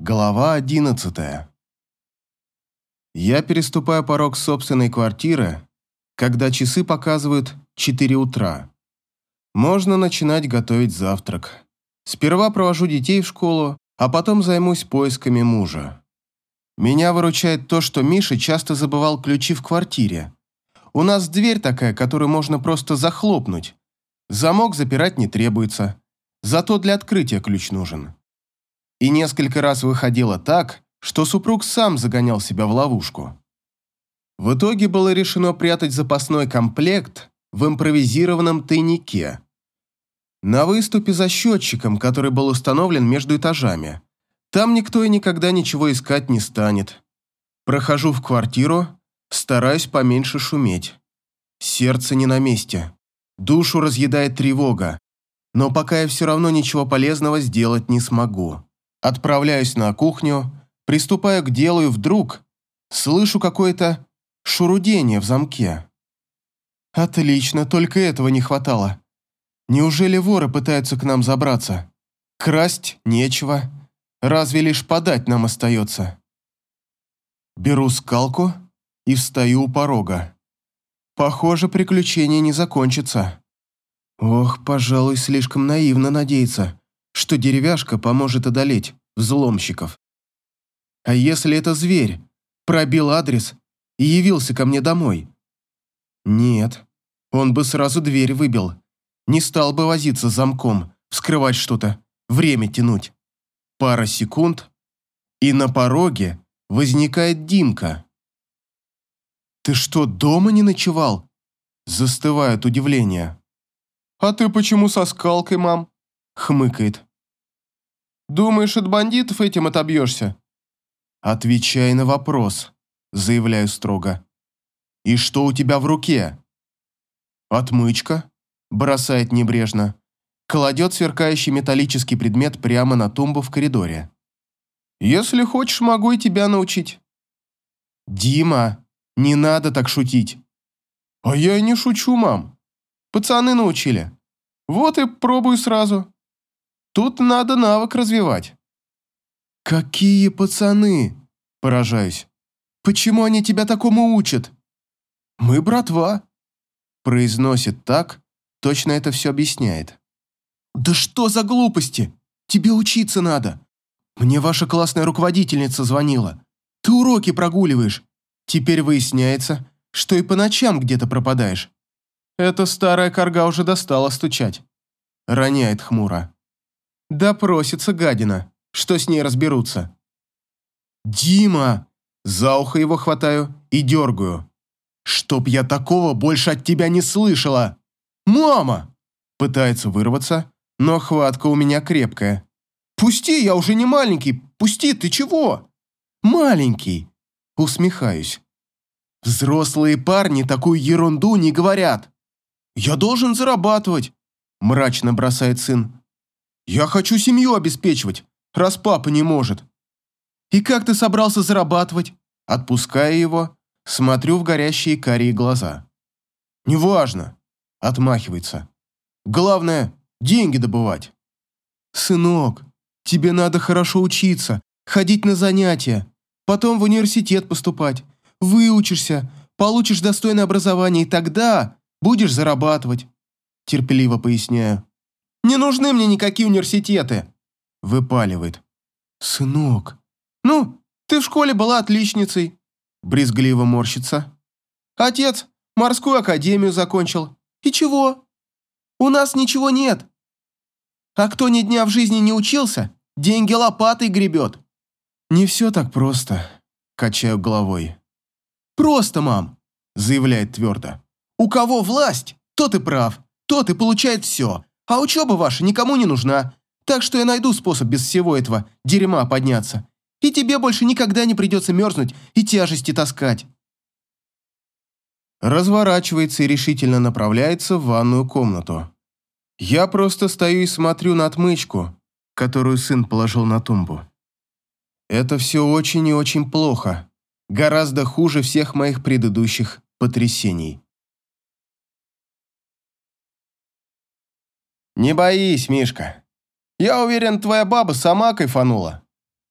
Глава одиннадцатая. Я переступаю порог собственной квартиры, когда часы показывают 4 утра. Можно начинать готовить завтрак. Сперва провожу детей в школу, а потом займусь поисками мужа. Меня выручает то, что Миша часто забывал ключи в квартире. У нас дверь такая, которую можно просто захлопнуть. Замок запирать не требуется, зато для открытия ключ нужен. И несколько раз выходило так, что супруг сам загонял себя в ловушку. В итоге было решено прятать запасной комплект в импровизированном тайнике. На выступе за счетчиком, который был установлен между этажами. Там никто и никогда ничего искать не станет. Прохожу в квартиру, стараюсь поменьше шуметь. Сердце не на месте. Душу разъедает тревога. Но пока я все равно ничего полезного сделать не смогу. Отправляюсь на кухню, приступаю к делу и вдруг слышу какое-то шурудение в замке. Отлично, только этого не хватало. Неужели воры пытаются к нам забраться? Красть нечего, разве лишь подать нам остается. Беру скалку и встаю у порога. Похоже, приключение не закончится. Ох, пожалуй, слишком наивно надеяться что деревяшка поможет одолеть взломщиков. А если это зверь, пробил адрес и явился ко мне домой? Нет, он бы сразу дверь выбил. Не стал бы возиться замком, вскрывать что-то, время тянуть. Пара секунд, и на пороге возникает Димка. «Ты что, дома не ночевал?» Застывает удивление. «А ты почему со скалкой, мам?» Хмыкает. Думаешь, от бандитов этим отобьешься?» «Отвечай на вопрос», — заявляю строго. «И что у тебя в руке?» «Отмычка», — бросает небрежно. Кладет сверкающий металлический предмет прямо на тумбу в коридоре. «Если хочешь, могу и тебя научить». «Дима, не надо так шутить». «А я и не шучу, мам. Пацаны научили. Вот и пробую сразу». Тут надо навык развивать». «Какие пацаны?» – поражаюсь. «Почему они тебя такому учат?» «Мы братва», – произносит так, точно это все объясняет. «Да что за глупости? Тебе учиться надо. Мне ваша классная руководительница звонила. Ты уроки прогуливаешь. Теперь выясняется, что и по ночам где-то пропадаешь. Эта старая корга уже достала стучать». Роняет хмуро. Допросится гадина. Что с ней разберутся? «Дима!» За ухо его хватаю и дергаю. «Чтоб я такого больше от тебя не слышала!» «Мама!» Пытается вырваться, но хватка у меня крепкая. «Пусти, я уже не маленький! Пусти, ты чего?» «Маленький!» Усмехаюсь. «Взрослые парни такую ерунду не говорят!» «Я должен зарабатывать!» Мрачно бросает сын. «Я хочу семью обеспечивать, раз папа не может». «И как ты собрался зарабатывать?» Отпуская его, смотрю в горящие карие глаза. «Неважно», — отмахивается. «Главное, деньги добывать». «Сынок, тебе надо хорошо учиться, ходить на занятия, потом в университет поступать, выучишься, получишь достойное образование, и тогда будешь зарабатывать», терпеливо поясняю. Не нужны мне никакие университеты!» Выпаливает. «Сынок, ну, ты в школе была отличницей!» Брезгливо морщится. «Отец морскую академию закончил. И чего? У нас ничего нет. А кто ни дня в жизни не учился, деньги лопатой гребет». «Не все так просто», – качаю головой. «Просто, мам», – заявляет твердо. «У кого власть, тот и прав, тот и получает все, а учеба ваша никому не нужна, так что я найду способ без всего этого дерьма подняться. И тебе больше никогда не придется мерзнуть и тяжести таскать». Разворачивается и решительно направляется в ванную комнату. Я просто стою и смотрю на отмычку, которую сын положил на тумбу. Это все очень и очень плохо. Гораздо хуже всех моих предыдущих потрясений. «Не боись, Мишка. Я уверен, твоя баба сама кайфанула.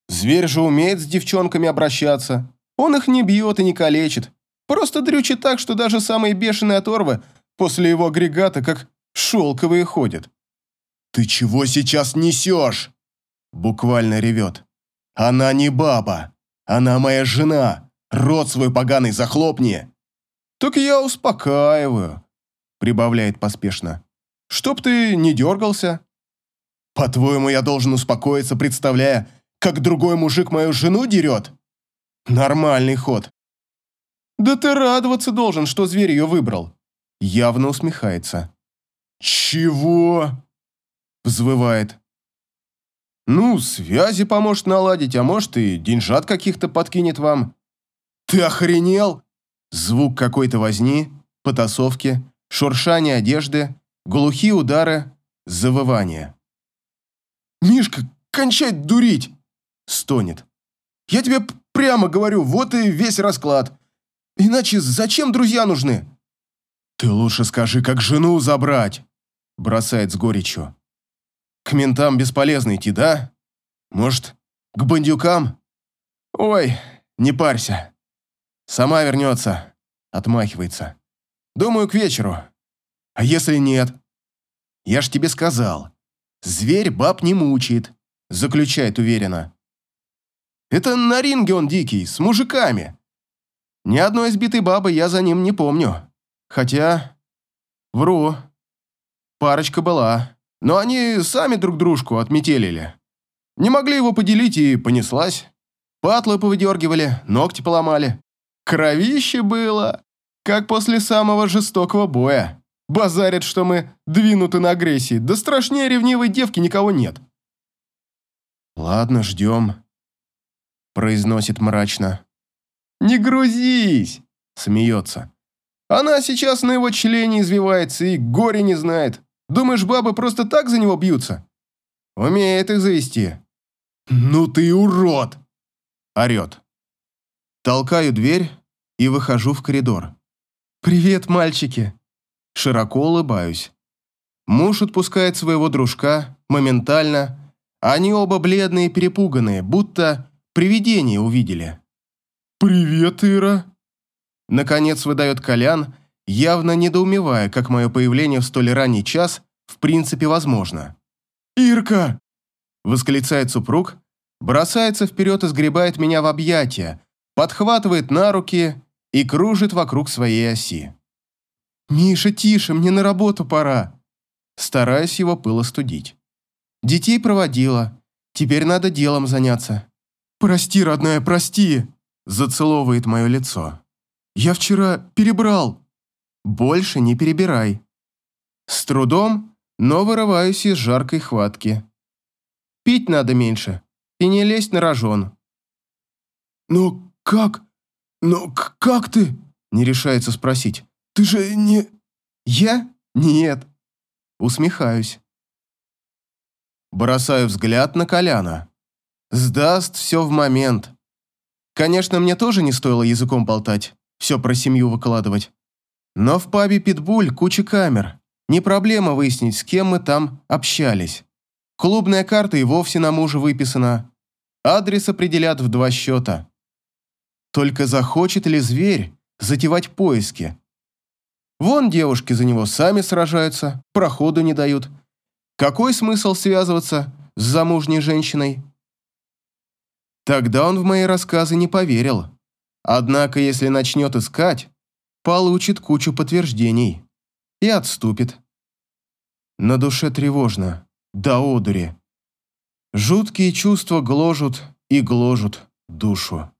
Зверь же умеет с девчонками обращаться. Он их не бьет и не калечит. Просто дрючит так, что даже самые бешеные оторвы после его агрегата как шелковые ходят. «Ты чего сейчас несешь?» Буквально ревет. «Она не баба. Она моя жена. Рот свой поганый захлопни». «Так я успокаиваю», прибавляет поспешно. «Чтоб ты не дергался». «По-твоему, я должен успокоиться, представляя, как другой мужик мою жену дерет?» «Нормальный ход». «Да ты радоваться должен, что зверь ее выбрал». Явно усмехается. «Чего?» Взвывает. «Ну, связи поможет наладить, а может и деньжат каких-то подкинет вам». «Ты охренел?» Звук какой-то возни, потасовки, шуршание одежды, глухие удары, завывание. «Мишка, кончай дурить!» – стонет. «Я тебе прямо говорю, вот и весь расклад. Иначе зачем друзья нужны?» «Ты лучше скажи, как жену забрать!» – бросает с горечью. «К ментам бесполезно идти, да? Может, к бандюкам?» «Ой, не парься. Сама вернется», – отмахивается. Думаю, к вечеру. А если нет? Я ж тебе сказал. Зверь баб не мучает, заключает уверенно. Это на ринге он дикий, с мужиками. Ни одной избитой бабы я за ним не помню. Хотя... Вру. Парочка была. Но они сами друг дружку отметелили. Не могли его поделить и понеслась. Патлы повыдергивали, ногти поломали. Кровище было как после самого жестокого боя. Базарят, что мы двинуты на агрессии, да страшнее ревнивой девки никого нет. «Ладно, ждем», – произносит мрачно. «Не грузись!» – смеется. «Она сейчас на его члене извивается и горе не знает. Думаешь, бабы просто так за него бьются? Умеет их завести». «Ну ты урод!» – орет. Толкаю дверь и выхожу в коридор. «Привет, мальчики!» Широко улыбаюсь. Муж отпускает своего дружка моментально. Они оба бледные и перепуганные, будто привидение увидели. «Привет, Ира!» Наконец выдает Колян, явно недоумевая, как мое появление в столь ранний час в принципе возможно. «Ирка!» Восклицает супруг, бросается вперед и сгребает меня в объятия, подхватывает на руки и кружит вокруг своей оси. «Миша, тише, мне на работу пора!» Стараюсь его пыло студить. «Детей проводила. Теперь надо делом заняться». «Прости, родная, прости!» Зацеловывает мое лицо. «Я вчера перебрал». «Больше не перебирай». С трудом, но вырываюсь из жаркой хватки. Пить надо меньше и не лезть на рожон. «Ну как? «Но как ты?» – не решается спросить. «Ты же не...» «Я? Нет». Усмехаюсь. Бросаю взгляд на Коляна. Сдаст все в момент. Конечно, мне тоже не стоило языком болтать, все про семью выкладывать. Но в пабе «Питбуль» куча камер. Не проблема выяснить, с кем мы там общались. Клубная карта и вовсе на мужа выписана. Адрес определят в два счета. Только захочет ли зверь затевать поиски? Вон девушки за него сами сражаются, проходу не дают. Какой смысл связываться с замужней женщиной? Тогда он в мои рассказы не поверил. Однако, если начнет искать, получит кучу подтверждений и отступит. На душе тревожно, до одури. Жуткие чувства гложут и гложут душу.